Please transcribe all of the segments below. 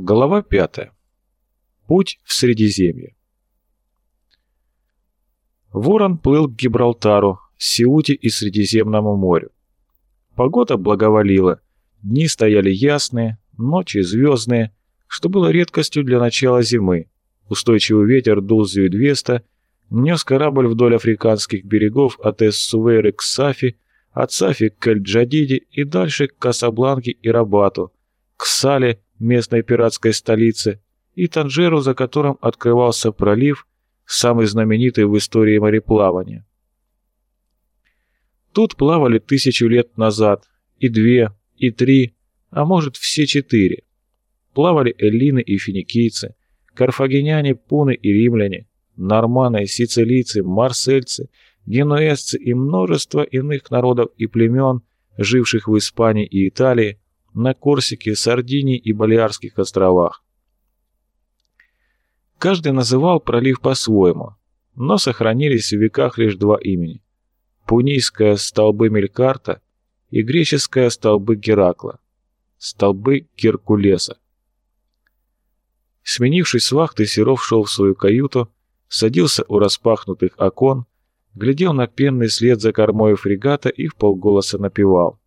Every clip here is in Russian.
Глава 5. Путь в Средиземье. Ворон плыл к Гибралтару, Сеуте и Средиземному морю. Погода благоволила, дни стояли ясные, ночи звездные, что было редкостью для начала зимы. Устойчивый ветер дул с Зюидвеста, нес корабль вдоль африканских берегов от Эссувейры к Сафи, от Сафи к Эль-Джадиде и дальше к Касабланке и Рабату, к Сале, местной пиратской столице, и Танжеру, за которым открывался пролив, самый знаменитый в истории мореплавания. Тут плавали тысячу лет назад, и две, и три, а может все четыре. Плавали эллины и финикийцы, карфагеняне, пуны и римляне, норманы, сицилийцы, марсельцы, генуэзцы и множество иных народов и племен, живших в Испании и Италии, на Корсике, Сардинии и Балиарских островах. Каждый называл пролив по-своему, но сохранились в веках лишь два имени. Пунийская столбы Мелькарта и греческая столбы Геракла, столбы Геркулеса. Сменившись с вахты, Серов шел в свою каюту, садился у распахнутых окон, глядел на пенный след за кормой фрегата и в полголоса напевал.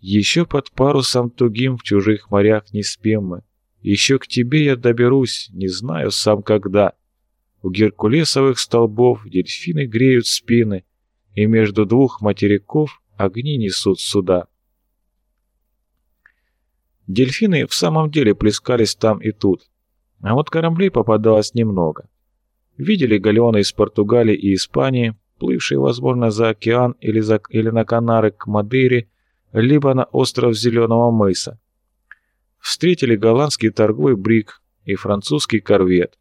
Еще под парусом тугим в чужих морях не спим мы. Еще к тебе я доберусь, не знаю сам когда. У геркулесовых столбов дельфины греют спины, и между двух материков огни несут суда. Дельфины в самом деле плескались там и тут, а вот кораблей попадалось немного. Видели галеоны из Португалии и Испании, плывшие, возможно, за океан или, за, или на Канары к Мадейре, либо на остров Зеленого мыса. Встретили голландский торговый брик и французский корвет.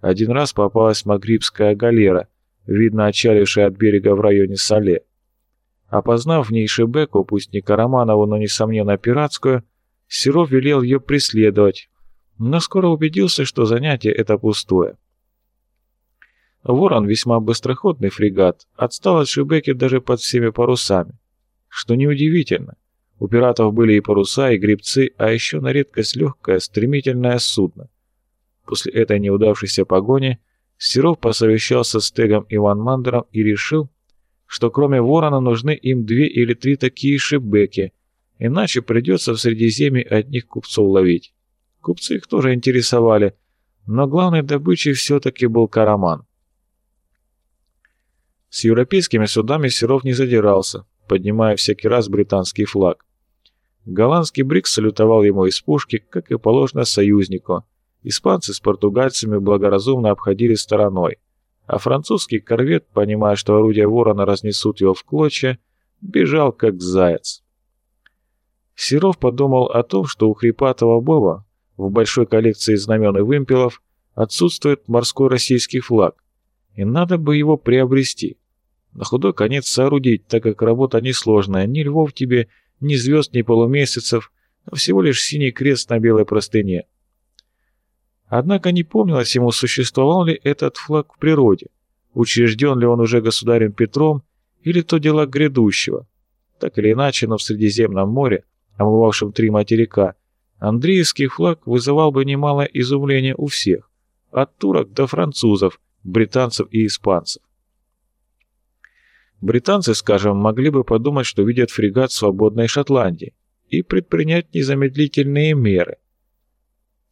Один раз попалась магрибская галера, видно отчалившая от берега в районе Сале. Опознав в ней Шебеку, пусть не Караманову, но, несомненно, пиратскую, Серов велел ее преследовать, но скоро убедился, что занятие это пустое. Ворон, весьма быстроходный фрегат, отстал от Шебеки даже под всеми парусами. Что неудивительно, у пиратов были и паруса, и гребцы, а еще на редкость легкое, стремительное судно. После этой неудавшейся погони Серов посовещался с Тегом Иван Мандером и решил, что кроме ворона нужны им две или три такие шибеки, иначе придется в Средиземье одних купцов ловить. Купцы их тоже интересовали, но главной добычей все-таки был караман. С европейскими судами Серов не задирался, поднимая всякий раз британский флаг. Голландский брик салютовал ему из пушки, как и положено союзнику. Испанцы с португальцами благоразумно обходили стороной, а французский корвет, понимая, что орудия ворона разнесут его в клочья, бежал как заяц. Серов подумал о том, что у Хрипатова Боба в большой коллекции знамен и вымпелов отсутствует морской российский флаг, и надо бы его приобрести. На худой конец соорудить, так как работа несложная, ни львов тебе, ни звезд, ни полумесяцев, а всего лишь синий крест на белой простыне. Однако не помнилось ему, существовал ли этот флаг в природе, учрежден ли он уже государем Петром, или то дела грядущего. Так или иначе, но в Средиземном море, омывавшем три материка, Андреевский флаг вызывал бы немалое изумление у всех, от турок до французов, британцев и испанцев. Британцы, скажем, могли бы подумать, что видят фрегат свободной Шотландии и предпринять незамедлительные меры.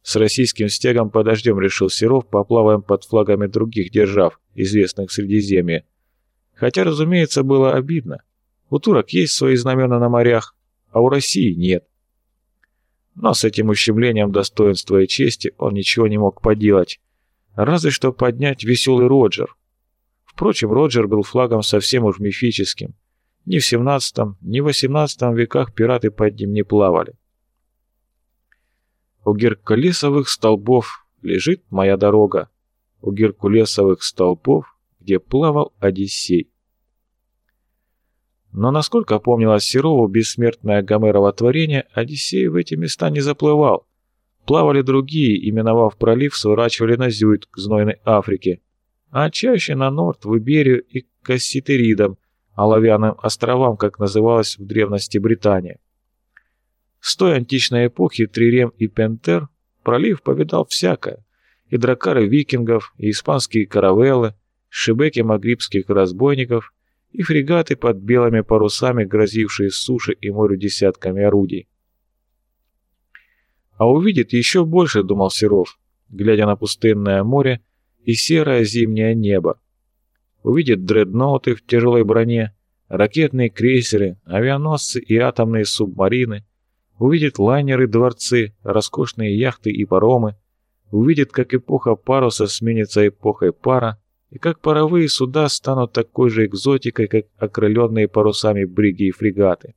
С российским стягом подождем, решил Серов, поплаваем под флагами других держав, известных в Средиземье. Хотя, разумеется, было обидно. У турок есть свои знамена на морях, а у России нет. Но с этим ущемлением достоинства и чести он ничего не мог поделать. Разве что поднять веселый Роджер, Впрочем, Роджер был флагом совсем уж мифическим. Ни в 17 ни в 18 веках пираты под ним не плавали. У Геркулесовых столбов лежит моя дорога. У Геркулесовых столбов, где плавал Одиссей. Но насколько помнилось Серову бессмертное Гомерово творение, Одиссей в эти места не заплывал. Плавали другие, именовав пролив, сворачивали на Зюит к знойной Африке, а чаще на Норд, в Иберию и к Касситеридам, оловянным островам, как называлась в древности Британия. С той античной эпохи Трирем и Пентер пролив повидал всякое. И дракары викингов, и испанские каравеллы, шибеки магрибских разбойников, и фрегаты под белыми парусами, грозившие суши и морю десятками орудий. А увидит еще больше, думал Серов, глядя на пустынное море и серое зимнее небо. Увидит дредноуты в тяжелой броне, ракетные крейсеры, авианосцы и атомные субмарины, увидит лайнеры-дворцы, роскошные яхты и паромы, увидит, как эпоха паруса сменится эпохой пара, и как паровые суда станут такой же экзотикой, как окрыленные парусами бриги и фрегаты.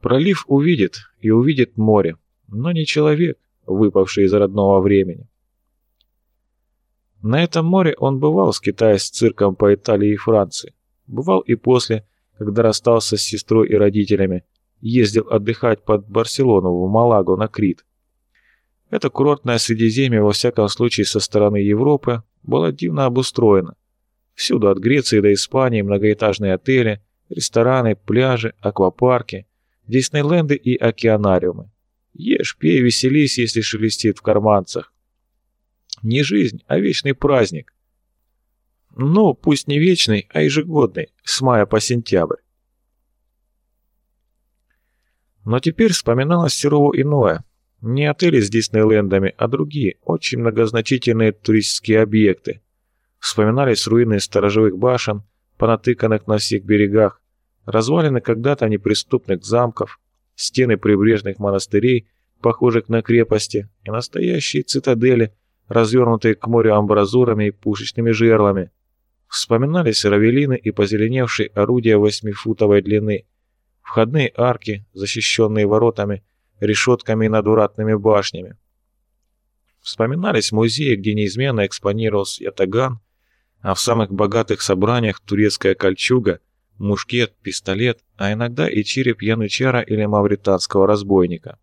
Пролив увидит и увидит море, но не человек, выпавший из родного времени. На этом море он бывал, скитаясь с цирком по Италии и Франции. Бывал и после, когда расстался с сестрой и родителями, ездил отдыхать под Барселону в Малагу на Крит. Это курортное Средиземье, во всяком случае со стороны Европы, было дивно обустроено. Всюду от Греции до Испании многоэтажные отели, рестораны, пляжи, аквапарки, Диснейленды и океанариумы. Ешь, пей, веселись, если шелестит в карманцах. Не жизнь, а вечный праздник. Ну, пусть не вечный, а ежегодный, с мая по сентябрь. Но теперь вспоминалось Серову иное. Не отели с Диснейлендами, а другие, очень многозначительные туристические объекты. Вспоминались руины сторожевых башен, понатыканных на всех берегах, развалины когда-то неприступных замков, стены прибрежных монастырей, похожих на крепости, и настоящие цитадели, развернутые к морю амбразурами и пушечными жерлами. Вспоминались равелины и позеленевшие орудия восьмифутовой длины, входные арки, защищенные воротами, решетками и надвратными башнями. Вспоминались музеи, где неизменно экспонировался ятаган, а в самых богатых собраниях турецкая кольчуга, мушкет, пистолет, а иногда и череп янычара или мавританского разбойника.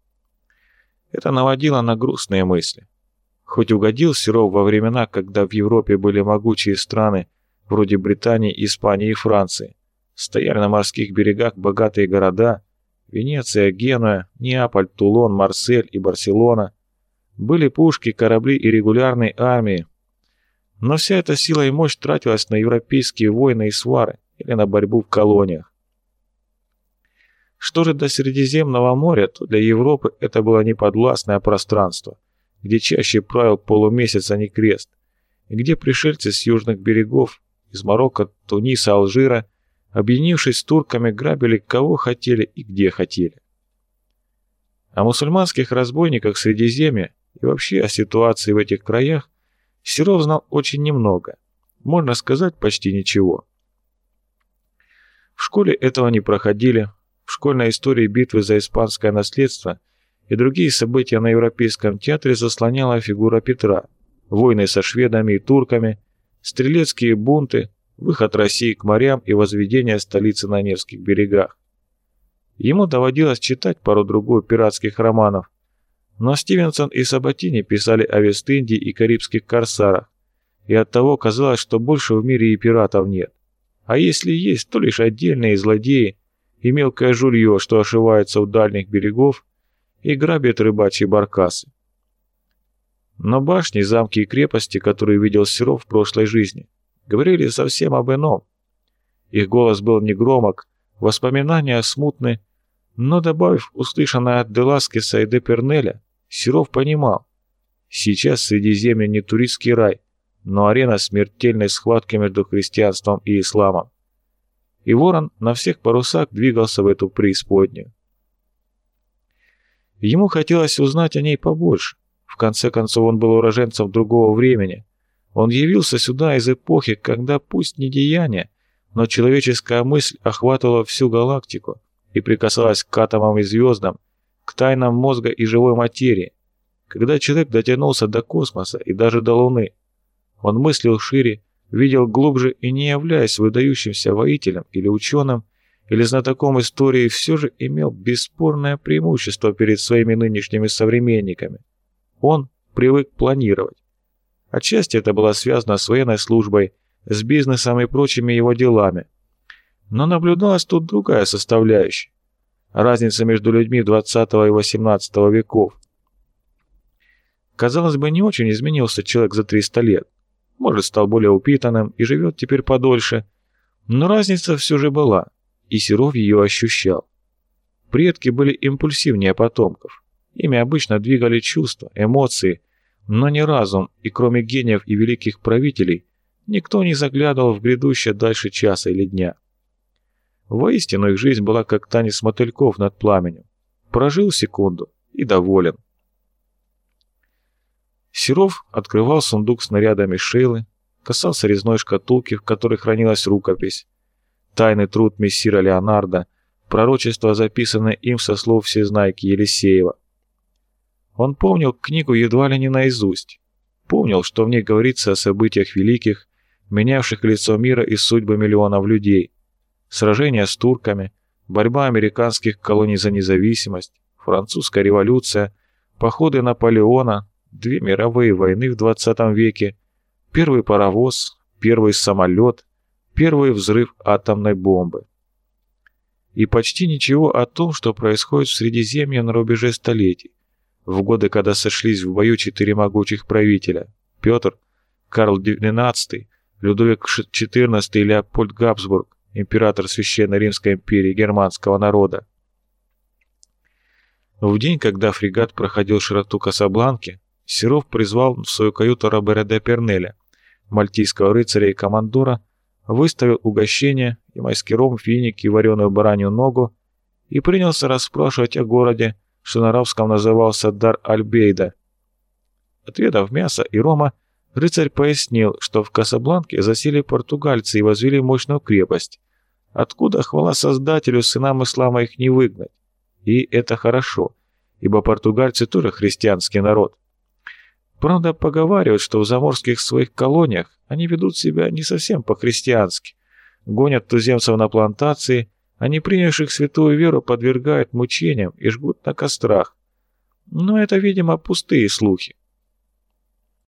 Это наводило на грустные мысли. Хоть угодил Серов во времена, когда в Европе были могучие страны, вроде Британии, Испании и Франции, Стояли на морских берегах богатые города – Венеция, Генуя, Неаполь, Тулон, Марсель и Барселона. Были пушки, корабли и регулярные армии. Но вся эта сила и мощь тратилась на европейские войны и свары или на борьбу в колониях. Что же до Средиземного моря, то для Европы это было неподвластное пространство, где чаще правил полумесяц, а не крест, и где пришельцы с южных берегов, из Марокко, Туниса, Алжира – объединившись с турками, грабили кого хотели и где хотели. О мусульманских разбойниках Средиземья и вообще о ситуации в этих краях Серов знал очень немного, можно сказать, почти ничего. В школе этого не проходили, в школьной истории битвы за испанское наследство и другие события на Европейском театре заслоняла фигура Петра, войны со шведами и турками, стрелецкие бунты, выход России к морям и возведение столицы на Невских берегах. Ему доводилось читать пару-другую пиратских романов, но Стивенсон и Сабатини писали о Вест-Индии и карибских корсарах, и оттого казалось, что больше в мире и пиратов нет. А если есть, то лишь отдельные злодеи и мелкое жулье, что ошивается у дальних берегов и грабит рыбачьи баркасы. Но башни, замки и крепости, которые видел Серов в прошлой жизни – говорили совсем об ином. Их голос был негромок, воспоминания смутны, но, добавив услышанное от Деласкеса и де Пернеля, Серов понимал, сейчас Средиземье не туристский рай, но арена смертельной схватки между христианством и исламом. И ворон на всех парусах двигался в эту преисподнюю. Ему хотелось узнать о ней побольше. В конце концов, он был уроженцем другого времени, он явился сюда из эпохи, когда пусть не деяние, но человеческая мысль охватывала всю галактику и прикасалась к атомам и звездам, к тайнам мозга и живой материи, когда человек дотянулся до космоса и даже до Луны. Он мыслил шире, видел глубже и не являясь выдающимся воителем или ученым, или знатоком истории, все же имел бесспорное преимущество перед своими нынешними современниками. Он привык планировать. Отчасти это было связано с военной службой, с бизнесом и прочими его делами. Но наблюдалась тут другая составляющая. разница между людьми 20 и 18 веков. Казалось бы, не очень изменился человек за 300 лет. Может, стал более упитанным и живет теперь подольше. Но разница все же была, и Серов ее ощущал. Предки были импульсивнее потомков. Ими обычно двигали чувства, эмоции, но не разум, и кроме гениев и великих правителей, никто не заглядывал в грядущее дальше часа или дня. Воистину их жизнь была как танец мотыльков над пламенем. Прожил секунду и доволен. Серов открывал сундук с нарядами Шейлы, касался резной шкатулки, в которой хранилась рукопись. Тайный труд мессира Леонардо, пророчество, записанное им со слов всезнайки Елисеева. Он помнил книгу едва ли не наизусть. Помнил, что в ней говорится о событиях великих, менявших лицо мира и судьбы миллионов людей. Сражения с турками, борьба американских колоний за независимость, французская революция, походы Наполеона, две мировые войны в 20 веке, первый паровоз, первый самолет, первый взрыв атомной бомбы. И почти ничего о том, что происходит в Средиземье на рубеже столетий, в годы, когда сошлись в бою четыре могучих правителя – Петр, Карл XII, Людовик XIV и Леопольд Габсбург, император Священной Римской империи германского народа. В день, когда фрегат проходил широту Касабланки, Серов призвал в свою каюту Робера де Пернеля, мальтийского рыцаря и командора, выставил угощение и маскиром финики и вареную баранью ногу и принялся расспрашивать о городе, что на арабском назывался Дар-Аль-Бейда. Отведав мясо и рома, рыцарь пояснил, что в Касабланке засели португальцы и возвели мощную крепость, откуда, хвала Создателю, сынам ислама их не выгнать. И это хорошо, ибо португальцы тоже христианский народ. Правда, поговаривают, что в заморских своих колониях они ведут себя не совсем по-христиански. Гонят туземцев на плантации, а не принявших святую веру подвергают мучениям и жгут на кострах. Но это, видимо, пустые слухи.